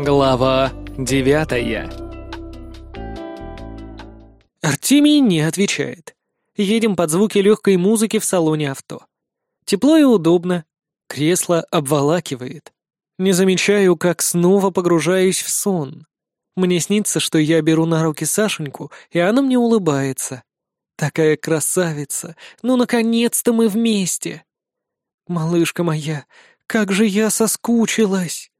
Глава девятая Артемий не отвечает. Едем под звуки легкой музыки в салоне авто. Тепло и удобно. Кресло обволакивает. Не замечаю, как снова погружаюсь в сон. Мне снится, что я беру на руки Сашеньку, и она мне улыбается. Такая красавица! Ну, наконец-то мы вместе! Малышка моя, как же я соскучилась!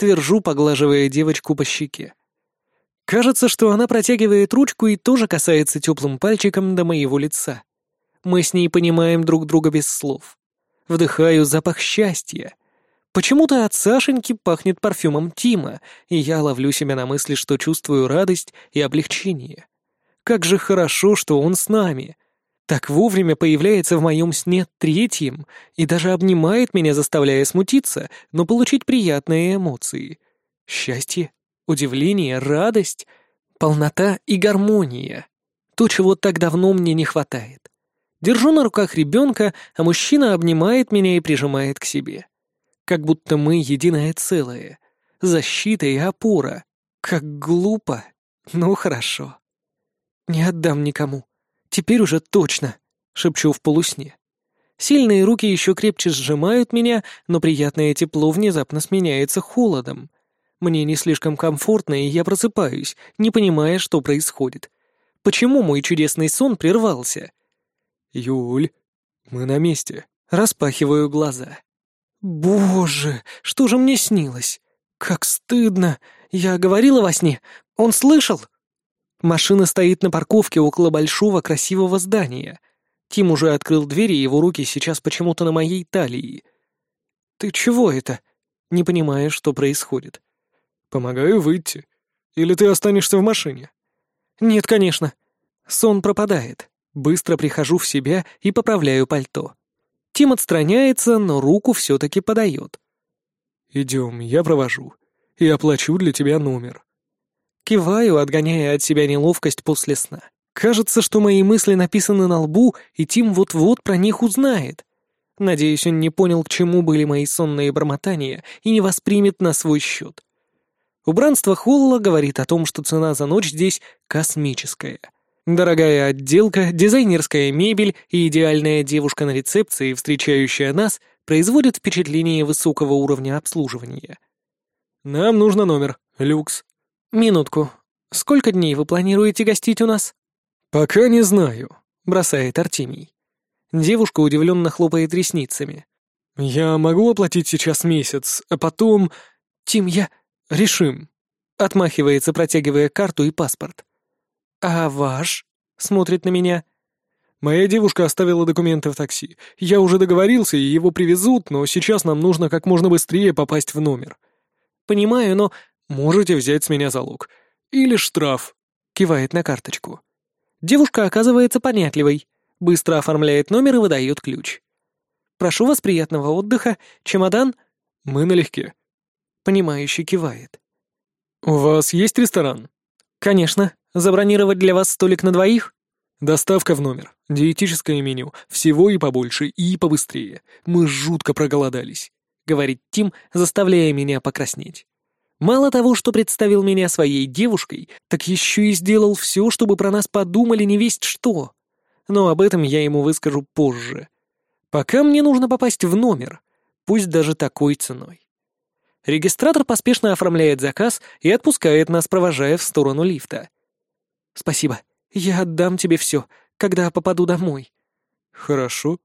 Твержу, поглаживая девочку по щеке. Кажется, что она протягивает ручку и тоже касается теплым пальчиком до моего лица. Мы с ней понимаем друг друга без слов. Вдыхаю запах счастья. Почему-то от Сашеньки пахнет парфюмом Тима, и я ловлю себя на мысли, что чувствую радость и облегчение. Как же хорошо, что он с нами. Так вовремя появляется в моем сне третьим и даже обнимает меня, заставляя смутиться, но получить приятные эмоции. Счастье, удивление, радость, полнота и гармония. То, чего так давно мне не хватает. Держу на руках ребенка, а мужчина обнимает меня и прижимает к себе. Как будто мы единое целое. Защита и опора. Как глупо. Ну хорошо. Не отдам никому. Теперь уже точно, шепчу в полусне. Сильные руки еще крепче сжимают меня, но приятное тепло внезапно сменяется холодом. Мне не слишком комфортно, и я просыпаюсь, не понимая, что происходит. Почему мой чудесный сон прервался? «Юль, мы на месте». Распахиваю глаза. «Боже, что же мне снилось? Как стыдно! Я говорила во сне. Он слышал?» Машина стоит на парковке около большого красивого здания. Тим уже открыл дверь, и его руки сейчас почему-то на моей талии. «Ты чего это?» Не понимая, что происходит. «Помогаю выйти. Или ты останешься в машине?» «Нет, конечно. Сон пропадает. Быстро прихожу в себя и поправляю пальто. Тим отстраняется, но руку все-таки подает. «Идем, я провожу. И оплачу для тебя номер». Киваю, отгоняя от себя неловкость после сна. Кажется, что мои мысли написаны на лбу, и Тим вот-вот про них узнает. Надеюсь, он не понял, к чему были мои сонные бормотания, и не воспримет на свой счет. Убранство холла говорит о том, что цена за ночь здесь космическая. Дорогая отделка, дизайнерская мебель и идеальная девушка на рецепции, встречающая нас, производят впечатление высокого уровня обслуживания. «Нам нужно номер. Люкс», «Минутку. Сколько дней вы планируете гостить у нас?» «Пока не знаю», — бросает Артемий. Девушка удивленно хлопает ресницами. «Я могу оплатить сейчас месяц, а потом...» «Тим, я... решим», — отмахивается, протягивая карту и паспорт. «А ваш?» — смотрит на меня. «Моя девушка оставила документы в такси. Я уже договорился, и его привезут, но сейчас нам нужно как можно быстрее попасть в номер». «Понимаю, но Можете взять с меня залог. Или штраф. Кивает на карточку. Девушка оказывается понятливой. Быстро оформляет номер и выдает ключ. Прошу вас приятного отдыха. Чемодан? Мы налегке. Понимающе кивает. У вас есть ресторан? Конечно. Забронировать для вас столик на двоих? Доставка в номер, диетическое меню, всего и побольше, и побыстрее. Мы жутко проголодались, говорит Тим, заставляя меня покраснеть. Мало того, что представил меня своей девушкой, так еще и сделал все, чтобы про нас подумали не весть что. Но об этом я ему выскажу позже. Пока мне нужно попасть в номер, пусть даже такой ценой. Регистратор поспешно оформляет заказ и отпускает нас, провожая в сторону лифта. «Спасибо. Я отдам тебе все, когда попаду домой». «Хорошо».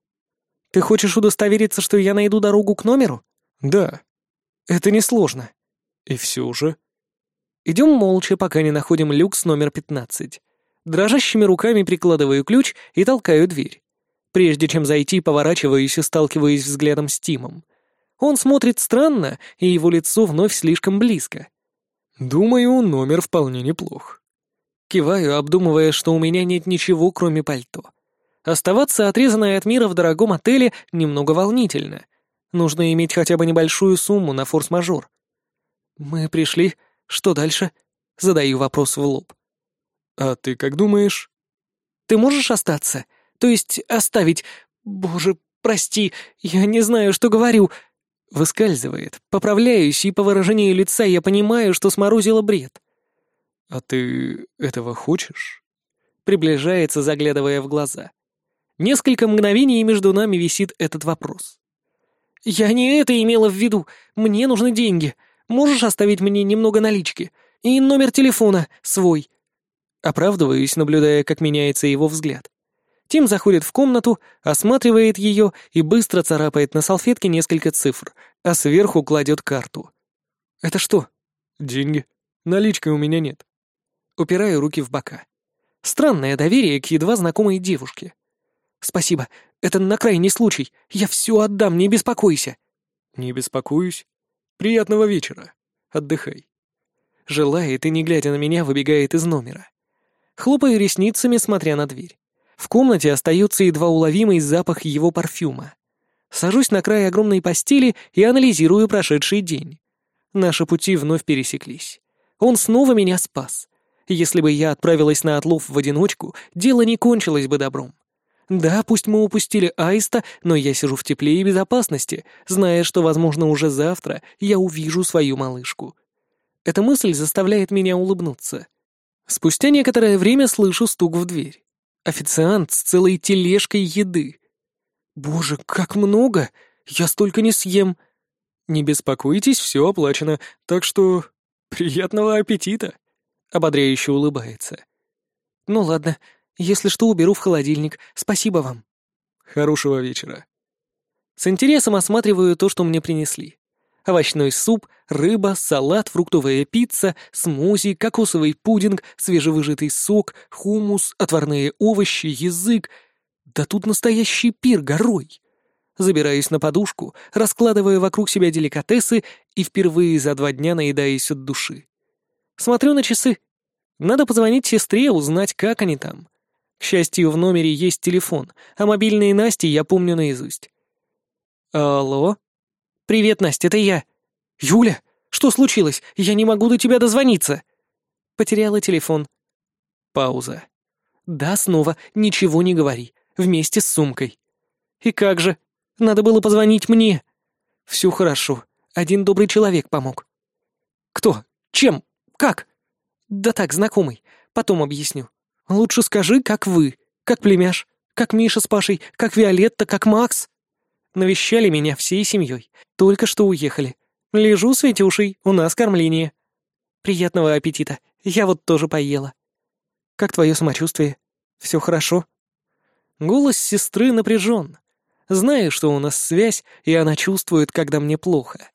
«Ты хочешь удостовериться, что я найду дорогу к номеру?» «Да». «Это несложно. И все же. Идем молча, пока не находим люкс номер 15. Дрожащими руками прикладываю ключ и толкаю дверь. Прежде чем зайти, поворачиваюсь и сталкиваюсь взглядом с Тимом. Он смотрит странно, и его лицо вновь слишком близко. Думаю, номер вполне неплох. Киваю, обдумывая, что у меня нет ничего, кроме пальто. Оставаться отрезанной от мира в дорогом отеле немного волнительно. Нужно иметь хотя бы небольшую сумму на форс-мажор. «Мы пришли. Что дальше?» Задаю вопрос в лоб. «А ты как думаешь?» «Ты можешь остаться? То есть оставить... Боже, прости, я не знаю, что говорю. Выскальзывает, поправляюсь, и по выражению лица я понимаю, что сморозила бред. «А ты этого хочешь?» Приближается, заглядывая в глаза. Несколько мгновений между нами висит этот вопрос. «Я не это имела в виду. Мне нужны деньги. Можешь оставить мне немного налички? И номер телефона свой». Оправдываюсь, наблюдая, как меняется его взгляд. Тим заходит в комнату, осматривает ее и быстро царапает на салфетке несколько цифр, а сверху кладет карту. «Это что?» «Деньги. Налички у меня нет». Упираю руки в бока. Странное доверие к едва знакомой девушке. «Спасибо. Это на крайний случай. Я все отдам, не беспокойся». «Не беспокоюсь. Приятного вечера. Отдыхай». Желает и, не глядя на меня, выбегает из номера. Хлопаю ресницами, смотря на дверь. В комнате остается едва уловимый запах его парфюма. Сажусь на край огромной постели и анализирую прошедший день. Наши пути вновь пересеклись. Он снова меня спас. Если бы я отправилась на отлов в одиночку, дело не кончилось бы добром. Да, пусть мы упустили аиста, но я сижу в тепле и безопасности, зная, что, возможно, уже завтра я увижу свою малышку. Эта мысль заставляет меня улыбнуться. Спустя некоторое время слышу стук в дверь. Официант с целой тележкой еды. Боже, как много! Я столько не съем. Не беспокойтесь, все оплачено, так что приятного аппетита. Ободряюще улыбается. Ну ладно, если что, уберу в холодильник. Спасибо вам. Хорошего вечера. С интересом осматриваю то, что мне принесли овощной суп, рыба, салат, фруктовая пицца, смузи, кокосовый пудинг, свежевыжатый сок, хумус, отварные овощи, язык. Да тут настоящий пир горой. Забираюсь на подушку, раскладываю вокруг себя деликатесы и впервые за два дня наедаюсь от души. Смотрю на часы. Надо позвонить сестре, узнать, как они там. К счастью, в номере есть телефон, а мобильные Насти я помню наизусть. «Алло?» «Привет, Настя, это я». «Юля, что случилось? Я не могу до тебя дозвониться». Потеряла телефон. Пауза. «Да, снова, ничего не говори. Вместе с сумкой». «И как же? Надо было позвонить мне». «Все хорошо. Один добрый человек помог». «Кто? Чем? Как?» «Да так, знакомый. Потом объясню. Лучше скажи, как вы. Как племяш. Как Миша с Пашей. Как Виолетта. Как Макс». Навещали меня всей семьей. Только что уехали. Лежу, Светюшей, у нас кормление. Приятного аппетита. Я вот тоже поела. Как твое самочувствие? Все хорошо? Голос сестры напряжен. Знаю, что у нас связь, и она чувствует, когда мне плохо.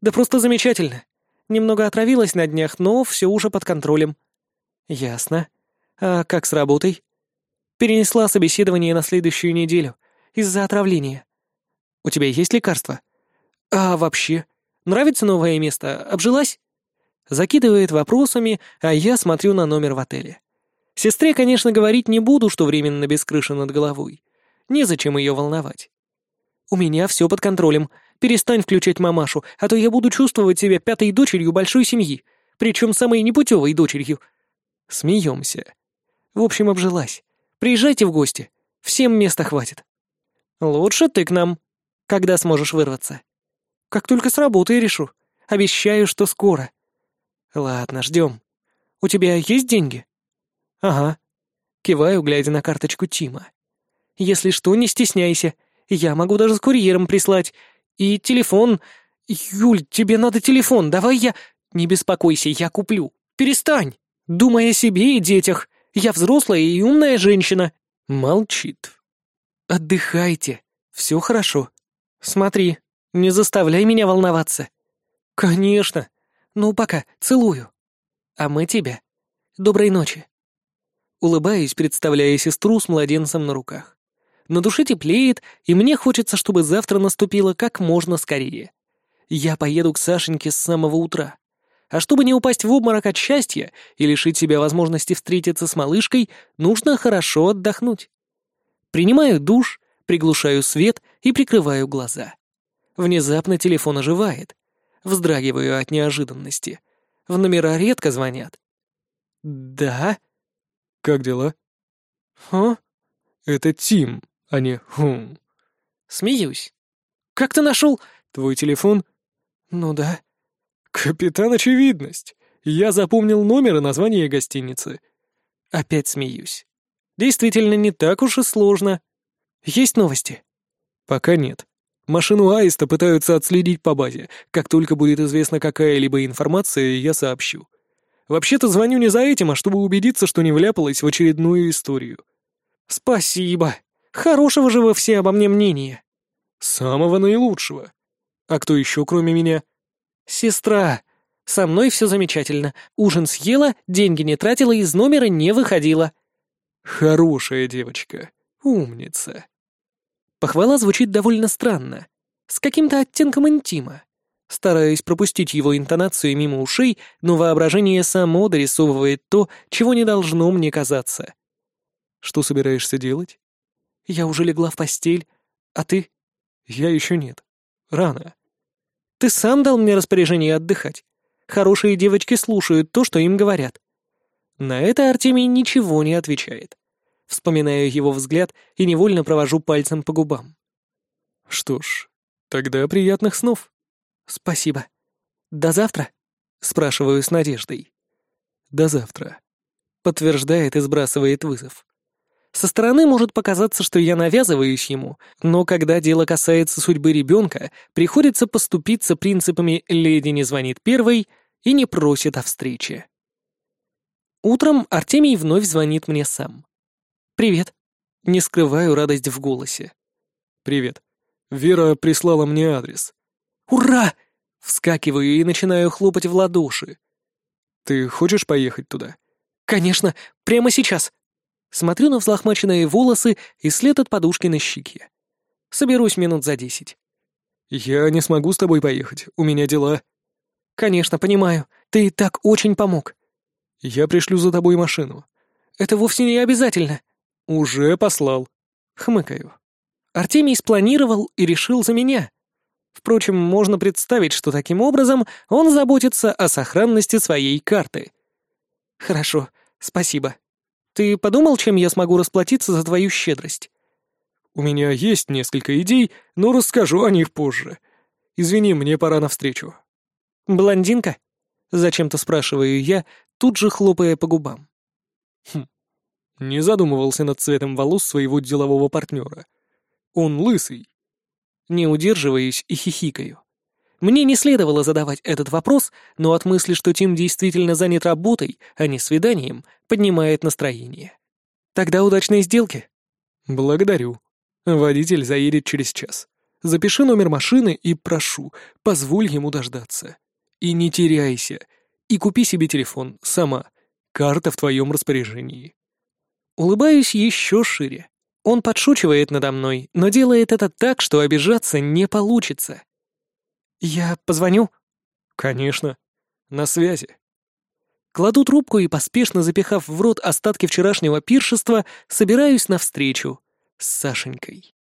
Да просто замечательно. Немного отравилась на днях, но все уже под контролем. Ясно. А как с работой? Перенесла собеседование на следующую неделю из-за отравления. У тебя есть лекарство? А вообще? Нравится новое место? Обжилась? Закидывает вопросами, а я смотрю на номер в отеле. Сестре, конечно, говорить не буду, что временно без крыши над головой. Незачем ее волновать. У меня все под контролем. Перестань включать мамашу, а то я буду чувствовать себя пятой дочерью большой семьи, причем самой непутевой дочерью. Смеемся. В общем, обжилась. Приезжайте в гости. Всем места хватит. Лучше ты к нам. Когда сможешь вырваться? Как только с работы решу. Обещаю, что скоро. Ладно, ждем. У тебя есть деньги? Ага. Киваю, глядя на карточку Тима. Если что, не стесняйся. Я могу даже с курьером прислать. И телефон... Юль, тебе надо телефон, давай я... Не беспокойся, я куплю. Перестань. Думай о себе и детях. Я взрослая и умная женщина. Молчит. Отдыхайте. Все хорошо. «Смотри, не заставляй меня волноваться». «Конечно. Ну, пока, целую. А мы тебя. Доброй ночи». Улыбаюсь, представляя сестру с младенцем на руках. На душе теплеет, и мне хочется, чтобы завтра наступило как можно скорее. Я поеду к Сашеньке с самого утра. А чтобы не упасть в обморок от счастья и лишить себя возможности встретиться с малышкой, нужно хорошо отдохнуть. Принимаю душ, приглушаю свет и прикрываю глаза. Внезапно телефон оживает. Вздрагиваю от неожиданности. В номера редко звонят. «Да?» «Как дела?» «Хо?» «Это Тим, а не Хум». Смеюсь. «Как ты нашел? Твой телефон? Ну да. Капитан Очевидность. Я запомнил номер и название гостиницы. Опять смеюсь. Действительно, не так уж и сложно. Есть новости? Пока нет. Машину Аиста пытаются отследить по базе. Как только будет известна какая-либо информация, я сообщу. Вообще-то звоню не за этим, а чтобы убедиться, что не вляпалась в очередную историю. Спасибо. Хорошего же вы все обо мне мнения. Самого наилучшего. А кто еще, кроме меня? Сестра. Со мной все замечательно. Ужин съела, деньги не тратила, из номера не выходила. Хорошая девочка. Умница. Похвала звучит довольно странно, с каким-то оттенком интима. Стараюсь пропустить его интонацию мимо ушей, но воображение само дорисовывает то, чего не должно мне казаться. Что собираешься делать? Я уже легла в постель. А ты? Я еще нет. Рано. Ты сам дал мне распоряжение отдыхать. Хорошие девочки слушают то, что им говорят. На это Артемий ничего не отвечает. Вспоминаю его взгляд и невольно провожу пальцем по губам. Что ж, тогда приятных снов. Спасибо. До завтра? Спрашиваю с надеждой. До завтра. Подтверждает и сбрасывает вызов. Со стороны может показаться, что я навязываюсь ему, но когда дело касается судьбы ребенка, приходится поступиться принципами «леди не звонит первой» и не просит о встрече. Утром Артемий вновь звонит мне сам. «Привет». Не скрываю радость в голосе. «Привет. Вера прислала мне адрес». «Ура!» Вскакиваю и начинаю хлопать в ладоши. «Ты хочешь поехать туда?» «Конечно, прямо сейчас». Смотрю на взлохмаченные волосы и след от подушки на щеке. Соберусь минут за десять. «Я не смогу с тобой поехать, у меня дела». «Конечно, понимаю. Ты так очень помог». «Я пришлю за тобой машину». «Это вовсе не обязательно». «Уже послал». Хмыкаю. Артемий спланировал и решил за меня. Впрочем, можно представить, что таким образом он заботится о сохранности своей карты. «Хорошо, спасибо. Ты подумал, чем я смогу расплатиться за твою щедрость?» «У меня есть несколько идей, но расскажу о них позже. Извини, мне пора навстречу». «Блондинка?» — зачем-то спрашиваю я, тут же хлопая по губам. Хм, не задумывался над цветом волос своего делового партнера. Он лысый. Не удерживаюсь и хихикаю. Мне не следовало задавать этот вопрос, но от мысли, что Тим действительно занят работой, а не свиданием, поднимает настроение. Тогда удачной сделки. Благодарю. Водитель заедет через час. Запиши номер машины и прошу, позволь ему дождаться. И не теряйся. И купи себе телефон сама. Карта в твоем распоряжении. Улыбаюсь еще шире. Он подшучивает надо мной, но делает это так, что обижаться не получится. «Я позвоню?» «Конечно. На связи». Кладу трубку и, поспешно запихав в рот остатки вчерашнего пиршества, собираюсь навстречу с Сашенькой.